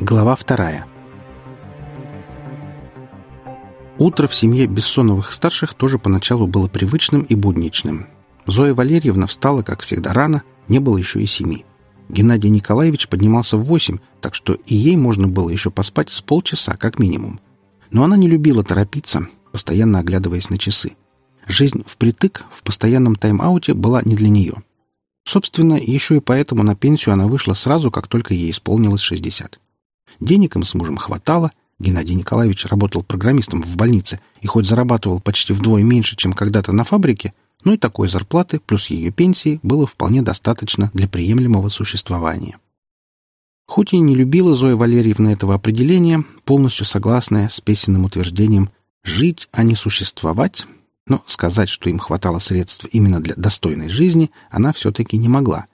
Глава вторая. Утро в семье Бессоновых-старших тоже поначалу было привычным и будничным. Зоя Валерьевна встала, как всегда, рано, не было еще и семи. Геннадий Николаевич поднимался в восемь, так что и ей можно было еще поспать с полчаса, как минимум. Но она не любила торопиться, постоянно оглядываясь на часы. Жизнь впритык в постоянном тайм-ауте была не для нее. Собственно, еще и поэтому на пенсию она вышла сразу, как только ей исполнилось 60. Денег им с мужем хватало, Геннадий Николаевич работал программистом в больнице и хоть зарабатывал почти вдвое меньше, чем когда-то на фабрике, но и такой зарплаты плюс ее пенсии было вполне достаточно для приемлемого существования. Хоть и не любила Зоя Валерьевна этого определения, полностью согласная с песенным утверждением «жить, а не существовать», но сказать, что им хватало средств именно для достойной жизни, она все-таки не могла.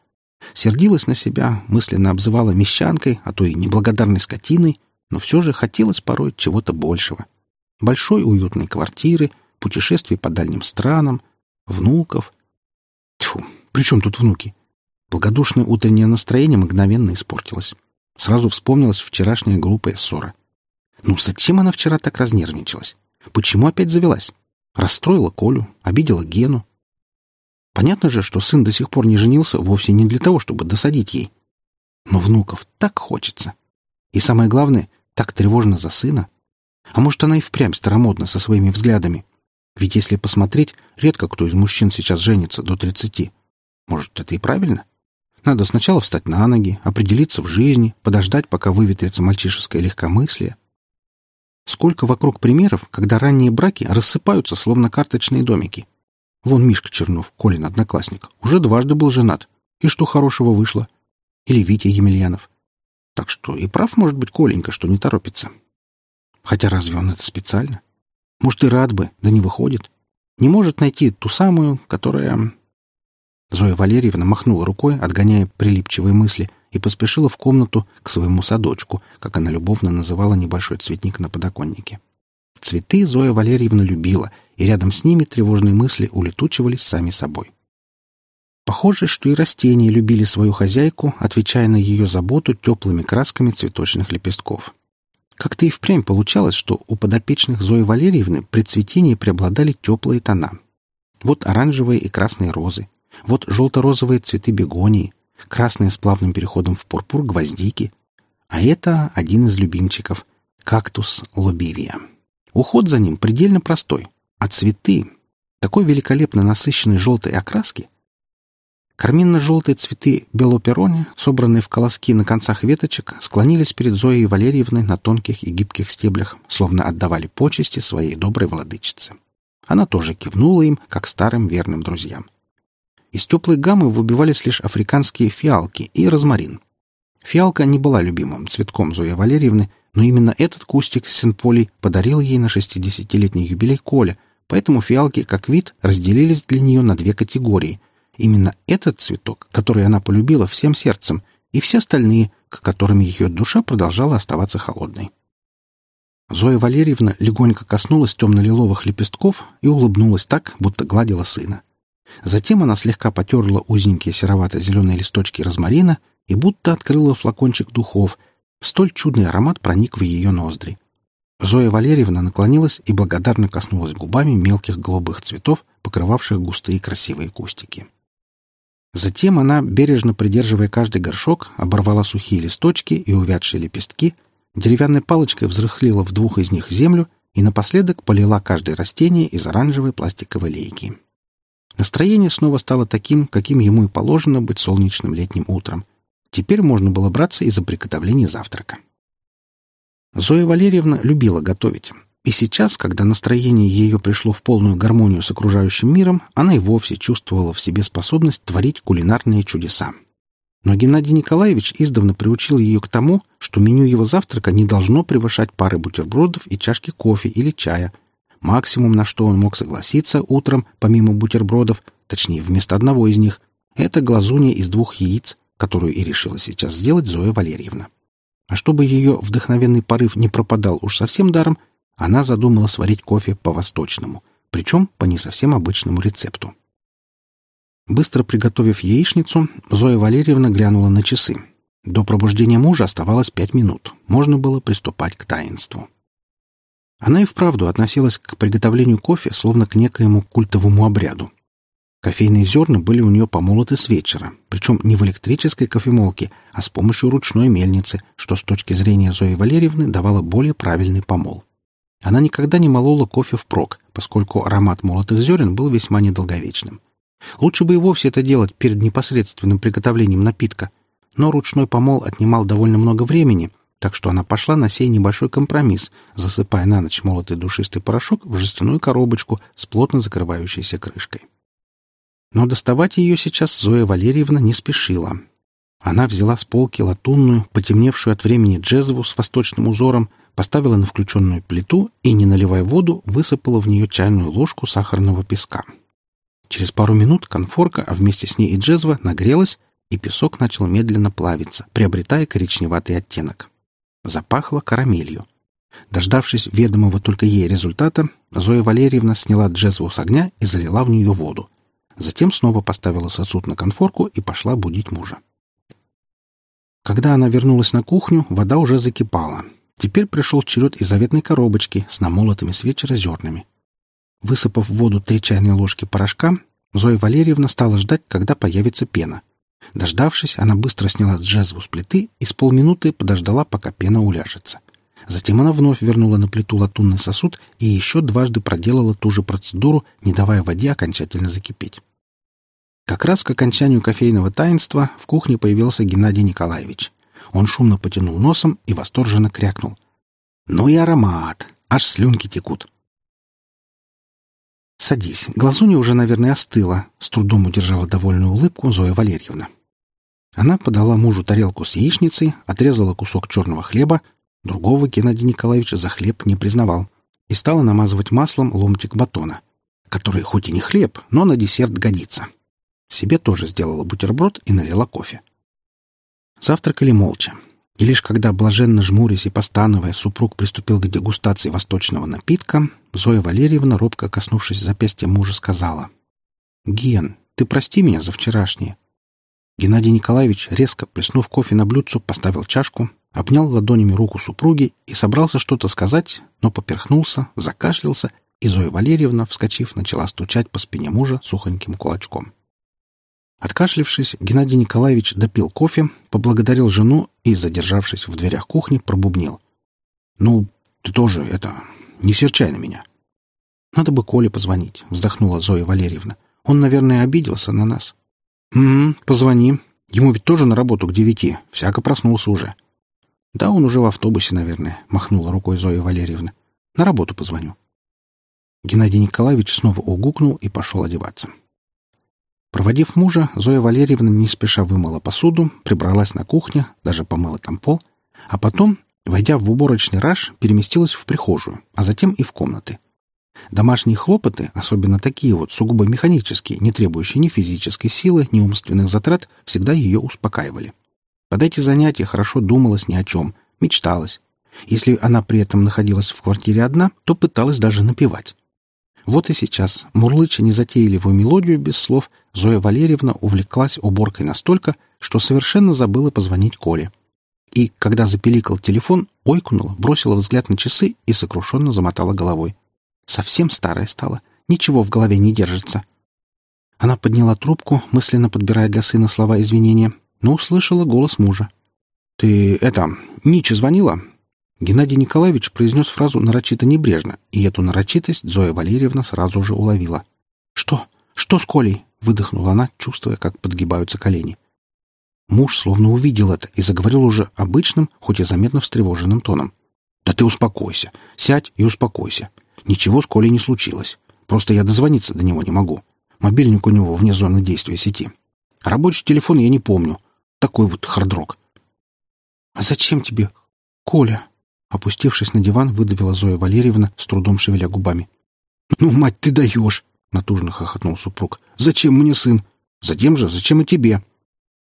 Сердилась на себя, мысленно обзывала мещанкой, а то и неблагодарной скотиной, но все же хотелось порой чего-то большего. Большой уютной квартиры, путешествий по дальним странам, внуков. Тьфу, при чем тут внуки? Благодушное утреннее настроение мгновенно испортилось. Сразу вспомнилась вчерашняя глупая ссора. Ну зачем она вчера так разнервничалась? Почему опять завелась? Расстроила Колю, обидела Гену. Понятно же, что сын до сих пор не женился вовсе не для того, чтобы досадить ей. Но внуков так хочется. И самое главное, так тревожно за сына. А может, она и впрямь старомодна со своими взглядами. Ведь если посмотреть, редко кто из мужчин сейчас женится до тридцати. Может, это и правильно? Надо сначала встать на ноги, определиться в жизни, подождать, пока выветрится мальчишеское легкомыслие. Сколько вокруг примеров, когда ранние браки рассыпаются, словно карточные домики. Вон Мишка Чернов, Колин одноклассник, уже дважды был женат. И что хорошего вышло? Или Витя Емельянов. Так что и прав может быть Коленька, что не торопится. Хотя разве он это специально? Может, и рад бы, да не выходит. Не может найти ту самую, которая... Зоя Валерьевна махнула рукой, отгоняя прилипчивые мысли, и поспешила в комнату к своему садочку, как она любовно называла небольшой цветник на подоконнике. Цветы Зоя Валерьевна любила, и рядом с ними тревожные мысли улетучивались сами собой. Похоже, что и растения любили свою хозяйку, отвечая на ее заботу теплыми красками цветочных лепестков. Как-то и впрямь получалось, что у подопечных Зои Валерьевны при цветении преобладали теплые тона. Вот оранжевые и красные розы, вот желто-розовые цветы бегонии, красные с плавным переходом в пурпур гвоздики. А это один из любимчиков — кактус лобивия. Уход за ним предельно простой, а цветы такой великолепно насыщенной желтой окраски. Карминно-желтые цветы белоперони, собранные в колоски на концах веточек, склонились перед Зоей Валерьевной на тонких и гибких стеблях, словно отдавали почести своей доброй владычице. Она тоже кивнула им, как старым верным друзьям. Из теплой гаммы выбивались лишь африканские фиалки и розмарин. Фиалка не была любимым цветком Зои Валерьевны, но именно этот кустик Сен-Полей подарил ей на шестидесятилетний юбилей Коля, поэтому фиалки, как вид, разделились для нее на две категории. Именно этот цветок, который она полюбила всем сердцем, и все остальные, к которым ее душа продолжала оставаться холодной. Зоя Валерьевна легонько коснулась темно-лиловых лепестков и улыбнулась так, будто гладила сына. Затем она слегка потерла узенькие серовато-зеленые листочки розмарина и будто открыла флакончик духов. Столь чудный аромат проник в ее ноздри. Зоя Валерьевна наклонилась и благодарно коснулась губами мелких голубых цветов, покрывавших густые красивые кустики. Затем она, бережно придерживая каждый горшок, оборвала сухие листочки и увядшие лепестки, деревянной палочкой взрыхлила в двух из них землю и напоследок полила каждое растение из оранжевой пластиковой лейки. Настроение снова стало таким, каким ему и положено быть солнечным летним утром. Теперь можно было браться и за приготовление завтрака. Зоя Валерьевна любила готовить. И сейчас, когда настроение ее пришло в полную гармонию с окружающим миром, она и вовсе чувствовала в себе способность творить кулинарные чудеса. Но Геннадий Николаевич издавна приучил ее к тому, что меню его завтрака не должно превышать пары бутербродов и чашки кофе или чая – Максимум, на что он мог согласиться утром, помимо бутербродов, точнее, вместо одного из них, это глазунья из двух яиц, которую и решила сейчас сделать Зоя Валерьевна. А чтобы ее вдохновенный порыв не пропадал уж совсем даром, она задумала сварить кофе по-восточному, причем по не совсем обычному рецепту. Быстро приготовив яичницу, Зоя Валерьевна глянула на часы. До пробуждения мужа оставалось пять минут. Можно было приступать к таинству. Она и вправду относилась к приготовлению кофе словно к некоему культовому обряду. Кофейные зерна были у нее помолоты с вечера, причем не в электрической кофемолке, а с помощью ручной мельницы, что с точки зрения Зои Валерьевны давало более правильный помол. Она никогда не молола кофе впрок, поскольку аромат молотых зерен был весьма недолговечным. Лучше бы и вовсе это делать перед непосредственным приготовлением напитка, но ручной помол отнимал довольно много времени, так что она пошла на сей небольшой компромисс, засыпая на ночь молотый душистый порошок в жестяную коробочку с плотно закрывающейся крышкой. Но доставать ее сейчас Зоя Валерьевна не спешила. Она взяла с полки латунную, потемневшую от времени джезву с восточным узором, поставила на включенную плиту и, не наливая воду, высыпала в нее чайную ложку сахарного песка. Через пару минут конфорка, а вместе с ней и джезва, нагрелась, и песок начал медленно плавиться, приобретая коричневатый оттенок. Запахло карамелью. Дождавшись ведомого только ей результата, Зоя Валерьевна сняла джезву с огня и залила в нее воду. Затем снова поставила сосуд на конфорку и пошла будить мужа. Когда она вернулась на кухню, вода уже закипала. Теперь пришел черед из заветной коробочки с намолотыми с вечера зернами. Высыпав в воду три чайные ложки порошка, Зоя Валерьевна стала ждать, когда появится пена. Дождавшись, она быстро сняла джезву с плиты и с полминуты подождала, пока пена уляжется. Затем она вновь вернула на плиту латунный сосуд и еще дважды проделала ту же процедуру, не давая воде окончательно закипеть. Как раз к окончанию кофейного таинства в кухне появился Геннадий Николаевич. Он шумно потянул носом и восторженно крякнул. «Ну и аромат! Аж слюнки текут!» «Садись. Глазунья уже, наверное, остыла», — с трудом удержала довольную улыбку Зоя Валерьевна. Она подала мужу тарелку с яичницей, отрезала кусок черного хлеба, другого Геннадий Николаевич за хлеб не признавал, и стала намазывать маслом ломтик батона, который хоть и не хлеб, но на десерт годится. Себе тоже сделала бутерброд и налила кофе. Завтракали молча. И лишь когда, блаженно жмурясь и постановая, супруг приступил к дегустации восточного напитка, Зоя Валерьевна, робко коснувшись запястья мужа, сказала. «Ген, ты прости меня за вчерашнее». Геннадий Николаевич, резко плеснув кофе на блюдцу, поставил чашку, обнял ладонями руку супруги и собрался что-то сказать, но поперхнулся, закашлялся, и Зоя Валерьевна, вскочив, начала стучать по спине мужа сухоньким кулачком. Откашлившись, Геннадий Николаевич допил кофе, поблагодарил жену и, задержавшись в дверях кухни, пробубнил. «Ну, ты тоже, это, не серчай на меня». «Надо бы Коле позвонить», — вздохнула Зоя Валерьевна. «Он, наверное, обиделся на нас». «Угу, позвони. Ему ведь тоже на работу к девяти. Всяко проснулся уже». «Да, он уже в автобусе, наверное», — махнула рукой Зоя Валерьевна. «На работу позвоню». Геннадий Николаевич снова угукнул и пошел одеваться. Проводив мужа, Зоя Валерьевна не спеша вымыла посуду, прибралась на кухне, даже помыла там пол, а потом, войдя в уборочный раж, переместилась в прихожую, а затем и в комнаты. Домашние хлопоты, особенно такие вот сугубо механические, не требующие ни физической силы, ни умственных затрат, всегда ее успокаивали. Под эти занятия хорошо думалось ни о чем, мечталось. Если она при этом находилась в квартире одна, то пыталась даже напевать. Вот и сейчас, мурлыча незатейливую мелодию без слов, Зоя Валерьевна увлеклась уборкой настолько, что совершенно забыла позвонить Коле. И, когда запеликал телефон, ойкнула, бросила взгляд на часы и сокрушенно замотала головой. Совсем старая стала, ничего в голове не держится. Она подняла трубку, мысленно подбирая для сына слова извинения, но услышала голос мужа. «Ты, это, Ниче звонила? Геннадий Николаевич произнес фразу нарочито небрежно, и эту нарочитость Зоя Валерьевна сразу же уловила. «Что? Что с Колей?» — выдохнула она, чувствуя, как подгибаются колени. Муж словно увидел это и заговорил уже обычным, хоть и заметно встревоженным тоном. «Да ты успокойся. Сядь и успокойся. Ничего с Колей не случилось. Просто я дозвониться до него не могу. Мобильник у него вне зоны действия сети. Рабочий телефон я не помню. Такой вот хардрок». «А зачем тебе, Коля?» Опустившись на диван, выдавила Зоя Валерьевна, с трудом шевеля губами. «Ну, мать, ты даешь!» — натужно хохотнул супруг. «Зачем мне сын? Затем же, зачем и тебе?»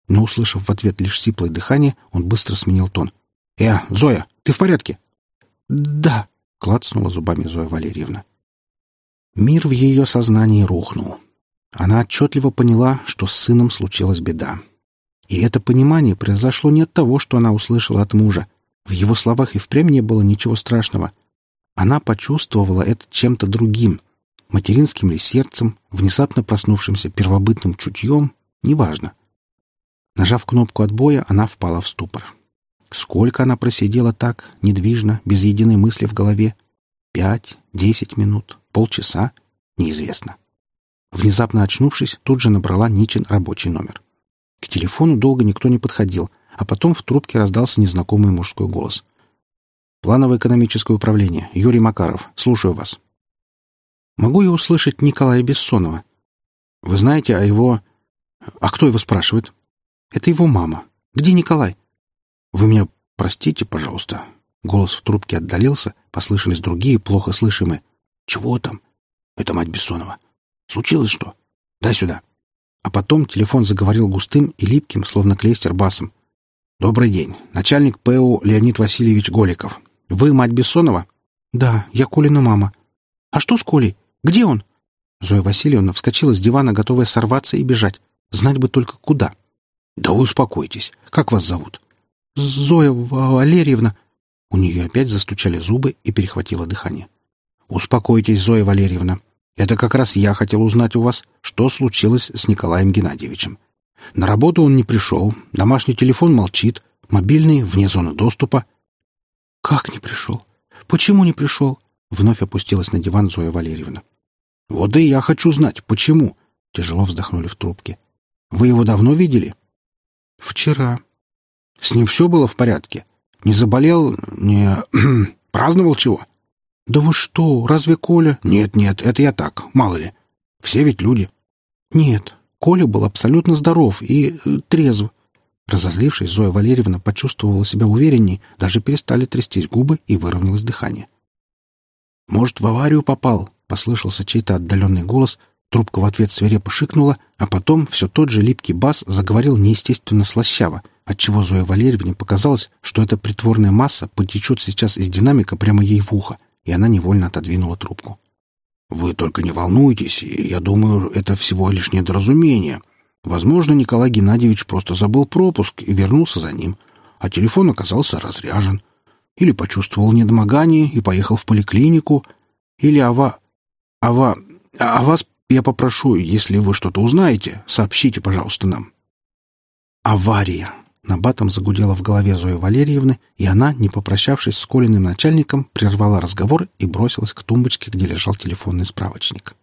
Но, услышав в ответ лишь сиплое дыхание, он быстро сменил тон. «Э, Зоя, ты в порядке?» «Да», — клацнула зубами Зоя Валерьевна. Мир в ее сознании рухнул. Она отчетливо поняла, что с сыном случилась беда. И это понимание произошло не от того, что она услышала от мужа. В его словах и впрямь не было ничего страшного. Она почувствовала это чем-то другим. Материнским ли сердцем, внезапно проснувшимся первобытным чутьем, неважно. Нажав кнопку отбоя, она впала в ступор. Сколько она просидела так, недвижно, без единой мысли в голове? Пять, десять минут, полчаса? Неизвестно. Внезапно очнувшись, тут же набрала Ничин рабочий номер. К телефону долго никто не подходил, а потом в трубке раздался незнакомый мужской голос. «Планово-экономическое управление. Юрий Макаров. Слушаю вас». «Могу я услышать Николая Бессонова?» «Вы знаете о его...» «А кто его спрашивает?» «Это его мама. Где Николай?» «Вы меня простите, пожалуйста». Голос в трубке отдалился, послышались другие, плохо слышимые. «Чего там?» «Это мать Бессонова. Случилось что? Дай сюда». А потом телефон заговорил густым и липким, словно клейстер басом. «Добрый день. Начальник ПУ Леонид Васильевич Голиков. Вы мать Бессонова?» «Да, я Колина мама». «А что с Колей? Где он?» Зоя Васильевна вскочила с дивана, готовая сорваться и бежать. Знать бы только куда. «Да вы успокойтесь. Как вас зовут?» «Зоя Валерьевна». У нее опять застучали зубы и перехватило дыхание. «Успокойтесь, Зоя Валерьевна. Это как раз я хотел узнать у вас, что случилось с Николаем Геннадьевичем. На работу он не пришел, домашний телефон молчит, мобильный вне зоны доступа. «Как не пришел? Почему не пришел?» Вновь опустилась на диван Зоя Валерьевна. «Вот и я хочу знать, почему?» Тяжело вздохнули в трубке. «Вы его давно видели?» «Вчера». «С ним все было в порядке? Не заболел? Не... праздновал чего?» «Да вы что, разве Коля...» «Нет, нет, это я так, мало ли. Все ведь люди». «Нет, Коля был абсолютно здоров и э, трезв». Разозлившись, Зоя Валерьевна почувствовала себя уверенней, даже перестали трястись губы и выровнялось дыхание. «Может, в аварию попал?» — послышался чей-то отдаленный голос. Трубка в ответ свирепо шикнула, а потом все тот же липкий бас заговорил неестественно слащаво, отчего Зоя Валерьевне показалось, что эта притворная масса потечет сейчас из динамика прямо ей в ухо и она невольно отодвинула трубку. «Вы только не волнуйтесь, я думаю, это всего лишь недоразумение. Возможно, Николай Геннадьевич просто забыл пропуск и вернулся за ним, а телефон оказался разряжен. Или почувствовал недомогание и поехал в поликлинику, или ава... ава... а вас я попрошу, если вы что-то узнаете, сообщите, пожалуйста, нам». «Авария», Набатом загудело в голове Зои Валерьевны, и она, не попрощавшись с Колиным начальником, прервала разговор и бросилась к тумбочке, где лежал телефонный справочник.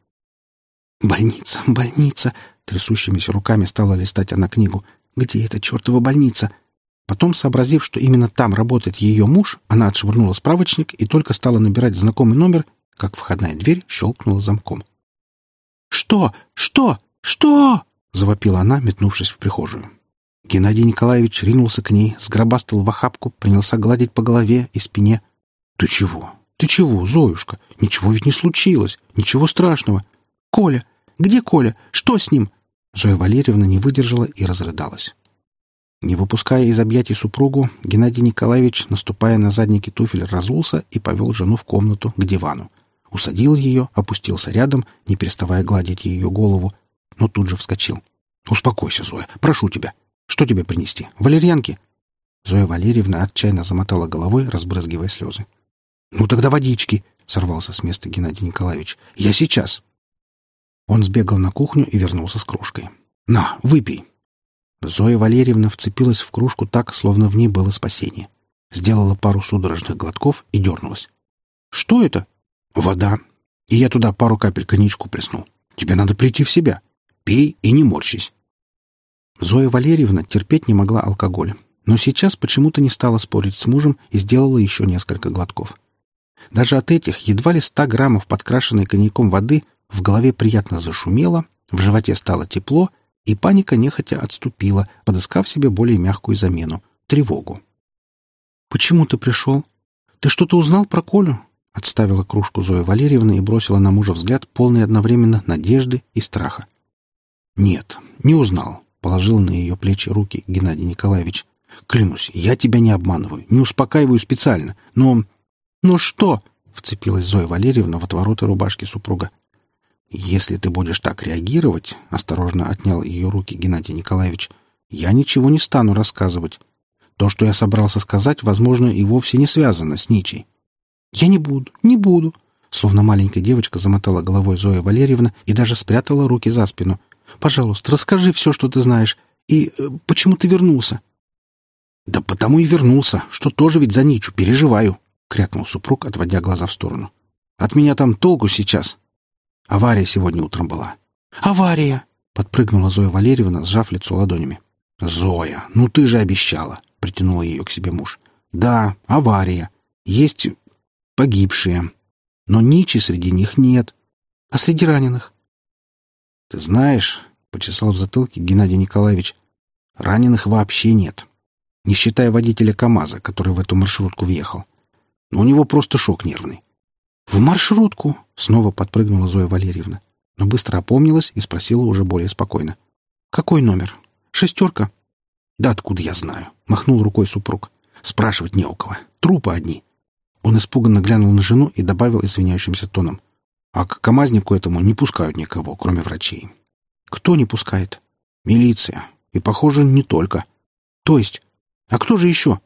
«Больница, больница!» Трясущимися руками стала листать она книгу. «Где эта чертова больница?» Потом, сообразив, что именно там работает ее муж, она отшвырнула справочник и только стала набирать знакомый номер, как входная дверь щелкнула замком. «Что? Что? Что?» — завопила она, метнувшись в прихожую. Геннадий Николаевич ринулся к ней, сгробастал в охапку, принялся гладить по голове и спине. «Ты чего? Ты чего, Зоюшка? Ничего ведь не случилось. Ничего страшного. Коля! Где Коля? Что с ним?» Зоя Валерьевна не выдержала и разрыдалась. Не выпуская из объятий супругу, Геннадий Николаевич, наступая на задники туфель, разулся и повел жену в комнату к дивану. Усадил ее, опустился рядом, не переставая гладить ее голову, но тут же вскочил. «Успокойся, Зоя, прошу тебя. Что тебе принести? Валерьянки?» Зоя Валерьевна отчаянно замотала головой, разбрызгивая слезы. «Ну тогда водички!» — сорвался с места Геннадий Николаевич. «Я сейчас!» Он сбегал на кухню и вернулся с кружкой. «На, выпей!» Зоя Валерьевна вцепилась в кружку так, словно в ней было спасение. Сделала пару судорожных глотков и дернулась. «Что это?» «Вода. И я туда пару капель коньячку плеснул. Тебе надо прийти в себя. Пей и не морщись. Зоя Валерьевна терпеть не могла алкоголь, но сейчас почему-то не стала спорить с мужем и сделала еще несколько глотков. Даже от этих едва ли ста граммов подкрашенной коньяком воды в голове приятно зашумело, в животе стало тепло, и паника нехотя отступила, подыскав себе более мягкую замену — тревогу. «Почему ты пришел? Ты что-то узнал про Колю?» Отставила кружку Зоя Валерьевна и бросила на мужа взгляд, полный одновременно надежды и страха. «Нет, не узнал положил на ее плечи руки Геннадий Николаевич. «Клянусь, я тебя не обманываю, не успокаиваю специально, но...» «Ну что?» — вцепилась Зоя Валерьевна в отвороты рубашки супруга. «Если ты будешь так реагировать», — осторожно отнял ее руки Геннадий Николаевич, Я ничего не стану рассказывать. То, что я собрался сказать, возможно, и вовсе не связано с Ничей. Я не буду, не буду. Словно маленькая девочка замотала головой Зоя Валерьевна и даже спрятала руки за спину. Пожалуйста, расскажи все, что ты знаешь. И э, почему ты вернулся? Да потому и вернулся, что тоже ведь за Ничу переживаю, крякнул супруг, отводя глаза в сторону. От меня там толку сейчас. Авария сегодня утром была. Авария! Подпрыгнула Зоя Валерьевна, сжав лицо ладонями. «Зоя, ну ты же обещала!» — притянул ее к себе муж. «Да, авария. Есть погибшие. Но Ничи среди них нет. А среди раненых?» «Ты знаешь, — почесал в затылке Геннадий Николаевич, — раненых вообще нет. Не считая водителя КамАЗа, который в эту маршрутку въехал. Но у него просто шок нервный. «В маршрутку!» — снова подпрыгнула Зоя Валерьевна но быстро опомнилась и спросила уже более спокойно. «Какой номер? Шестерка?» «Да откуда я знаю?» — махнул рукой супруг. «Спрашивать не у кого. Трупы одни». Он испуганно глянул на жену и добавил извиняющимся тоном. «А к камазнику этому не пускают никого, кроме врачей». «Кто не пускает?» «Милиция. И, похоже, не только». «То есть? А кто же еще?»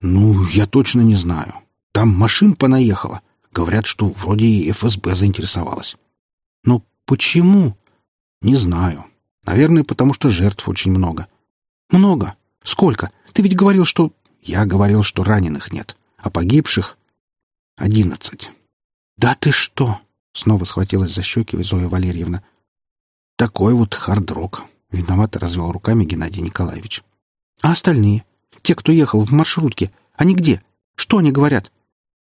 «Ну, я точно не знаю. Там машин понаехало. Говорят, что вроде и ФСБ заинтересовалась». «Но Почему? Не знаю. Наверное, потому что жертв очень много. Много? Сколько? Ты ведь говорил, что... Я говорил, что раненых нет, а погибших — одиннадцать. Да ты что? Снова схватилась за щеки Зоя Валерьевна. Такой вот хард-рок. Виновато развел руками Геннадий Николаевич. А остальные? Те, кто ехал в маршрутке, они где? Что они говорят?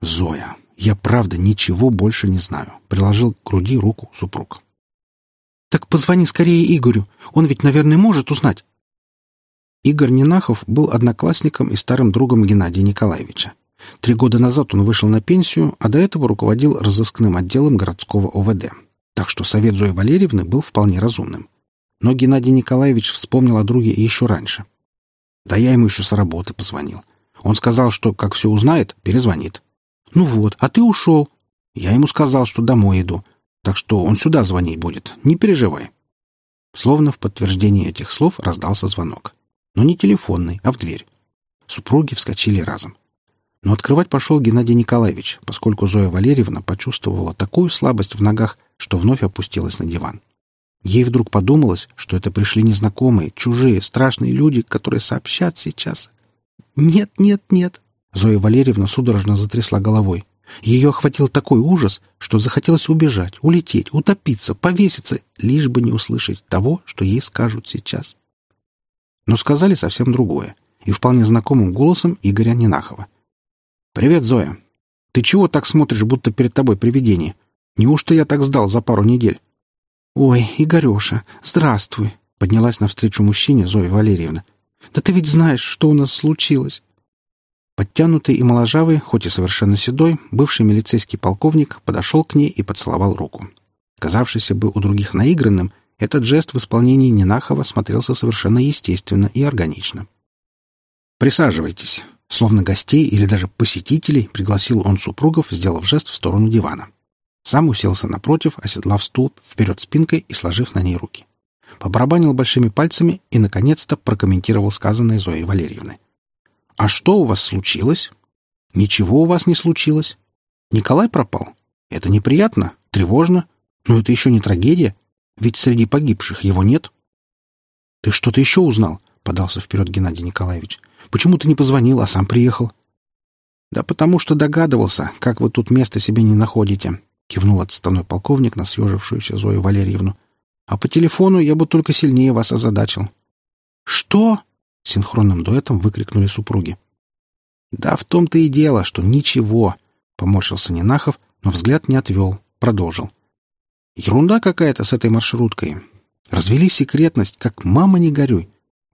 Зоя, я правда ничего больше не знаю. Приложил к груди руку супруг. «Так позвони скорее Игорю. Он ведь, наверное, может узнать». Игорь Нинахов был одноклассником и старым другом Геннадия Николаевича. Три года назад он вышел на пенсию, а до этого руководил разыскным отделом городского ОВД. Так что совет Зои Валерьевны был вполне разумным. Но Геннадий Николаевич вспомнил о друге еще раньше. Да я ему еще с работы позвонил. Он сказал, что, как все узнает, перезвонит. «Ну вот, а ты ушел». Я ему сказал, что домой иду. Так что он сюда звонить будет, не переживай. Словно в подтверждение этих слов раздался звонок. Но не телефонный, а в дверь. Супруги вскочили разом. Но открывать пошел Геннадий Николаевич, поскольку Зоя Валерьевна почувствовала такую слабость в ногах, что вновь опустилась на диван. Ей вдруг подумалось, что это пришли незнакомые, чужие, страшные люди, которые сообщат сейчас. «Нет, нет, нет!» Зоя Валерьевна судорожно затрясла головой. Ее охватил такой ужас, что захотелось убежать, улететь, утопиться, повеситься, лишь бы не услышать того, что ей скажут сейчас. Но сказали совсем другое, и вполне знакомым голосом Игоря Нинахова. «Привет, Зоя. Ты чего так смотришь, будто перед тобой привидение? Неужто я так сдал за пару недель?» «Ой, Игореша, здравствуй!» — поднялась навстречу мужчине Зоя Валерьевна. «Да ты ведь знаешь, что у нас случилось!» Подтянутый и моложавый, хоть и совершенно седой, бывший милицейский полковник подошел к ней и поцеловал руку. Казавшийся бы у других наигранным, этот жест в исполнении Нинахова смотрелся совершенно естественно и органично. «Присаживайтесь», Словно гостей или даже посетителей пригласил он супругов, сделав жест в сторону дивана. Сам уселся напротив, оседлав стул вперед спинкой и сложив на ней руки. Побарабанил большими пальцами и, наконец-то, прокомментировал сказанное Зоей Валерьевной. «А что у вас случилось?» «Ничего у вас не случилось. Николай пропал. Это неприятно, тревожно, но это еще не трагедия, ведь среди погибших его нет». «Ты что-то еще узнал?» — подался вперед Геннадий Николаевич. «Почему ты не позвонил, а сам приехал?» «Да потому что догадывался, как вы тут место себе не находите», — кивнул отставной полковник на съежившуюся Зою Валерьевну. «А по телефону я бы только сильнее вас озадачил». «Что?» Синхронным дуэтом выкрикнули супруги. «Да в том-то и дело, что ничего!» — поморщился Нинахов, но взгляд не отвел, продолжил. «Ерунда какая-то с этой маршруткой. Развели секретность, как мама не горюй.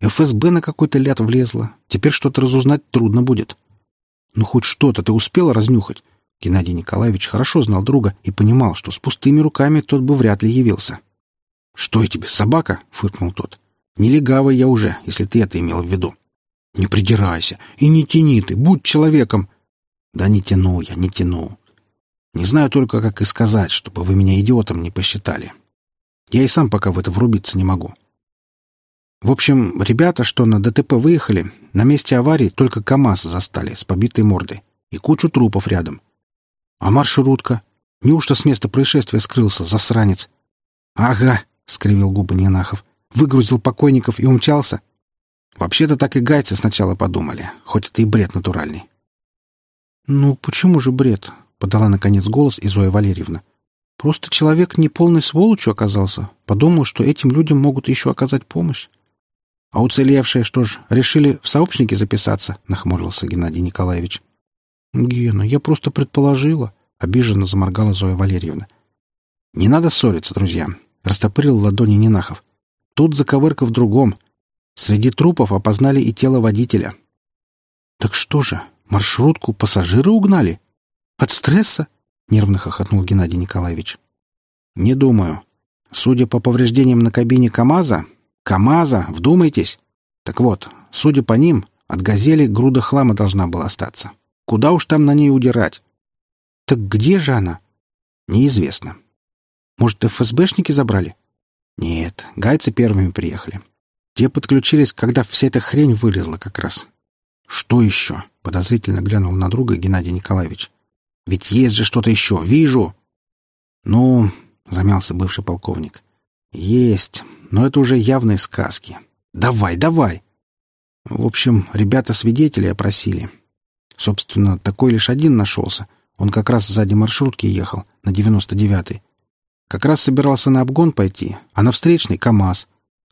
ФСБ на какой-то ляд влезла. Теперь что-то разузнать трудно будет. Ну, хоть что-то ты успела разнюхать?» Геннадий Николаевич хорошо знал друга и понимал, что с пустыми руками тот бы вряд ли явился. «Что я тебе, собака?» — фыркнул тот. Не легавый я уже, если ты это имел в виду. Не придирайся и не тяни ты, будь человеком. Да не тяну я, не тяну. Не знаю только, как и сказать, чтобы вы меня идиотом не посчитали. Я и сам пока в это врубиться не могу. В общем, ребята, что на ДТП выехали, на месте аварии только КАМАЗ застали с побитой мордой и кучу трупов рядом. А маршрутка? Неужто с места происшествия скрылся, засранец? Ага, — скривил губы Ненахов. Выгрузил покойников и умчался. Вообще-то так и гайцы сначала подумали, хоть это и бред натуральный. «Ну, почему же бред?» — подала наконец голос и Зоя Валерьевна. «Просто человек не полной сволочью оказался. Подумал, что этим людям могут еще оказать помощь. «А уцелевшие что ж, решили в сообщники записаться?» — нахмурился Геннадий Николаевич. «Гена, я просто предположила», — обиженно заморгала Зоя Валерьевна. «Не надо ссориться, друзья», — растопырил ладони Нинахов. «Тут заковырка в другом. Среди трупов опознали и тело водителя». «Так что же, маршрутку пассажиры угнали? От стресса?» — нервно хохотнул Геннадий Николаевич. «Не думаю. Судя по повреждениям на кабине КамАЗа, КамАЗа, вдумайтесь. Так вот, судя по ним, от «Газели» груда хлама должна была остаться. Куда уж там на ней удирать? Так где же она? Неизвестно. Может, ФСБшники забрали? Нет, гайцы первыми приехали. Те подключились, когда вся эта хрень вылезла как раз. Что еще? Подозрительно глянул на друга Геннадий Николаевич. Ведь есть же что-то еще. Вижу. Ну, замялся бывший полковник. Есть, но это уже явные сказки. Давай, давай. В общем, ребята свидетелей опросили. Собственно, такой лишь один нашелся. Он как раз сзади маршрутки ехал, на 99-й. Как раз собирался на обгон пойти, а на встречный — КамАЗ.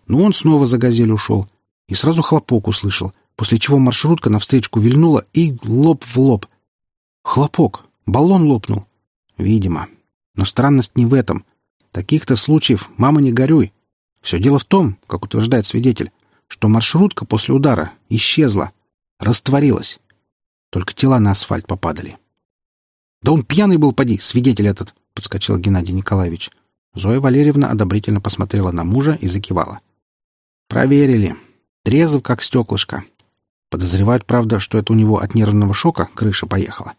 Ну, он снова за «Газель» ушел. И сразу хлопок услышал, после чего маршрутка навстречку вильнула и лоб в лоб. Хлопок. Баллон лопнул. Видимо. Но странность не в этом. Таких-то случаев, мама, не горюй. Все дело в том, как утверждает свидетель, что маршрутка после удара исчезла, растворилась. Только тела на асфальт попадали. «Да он пьяный был, поди, свидетель этот!» — подскочил Геннадий Николаевич. Зоя Валерьевна одобрительно посмотрела на мужа и закивала. «Проверили. Трезв, как стеклышко. Подозревают, правда, что это у него от нервного шока крыша поехала.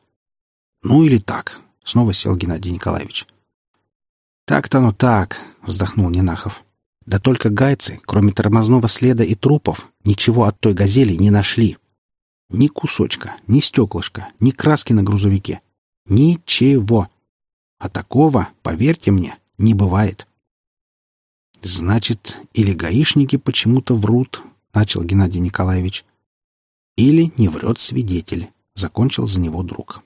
Ну или так», — снова сел Геннадий Николаевич. «Так-то оно так», — вздохнул Нинахов. «Да только гайцы, кроме тормозного следа и трупов, ничего от той газели не нашли. Ни кусочка, ни стеклышка, ни краски на грузовике. Ничего. А такого, поверьте мне, не бывает». «Значит, или гаишники почему-то врут», — начал Геннадий Николаевич. «Или не врет свидетель», — закончил за него друг.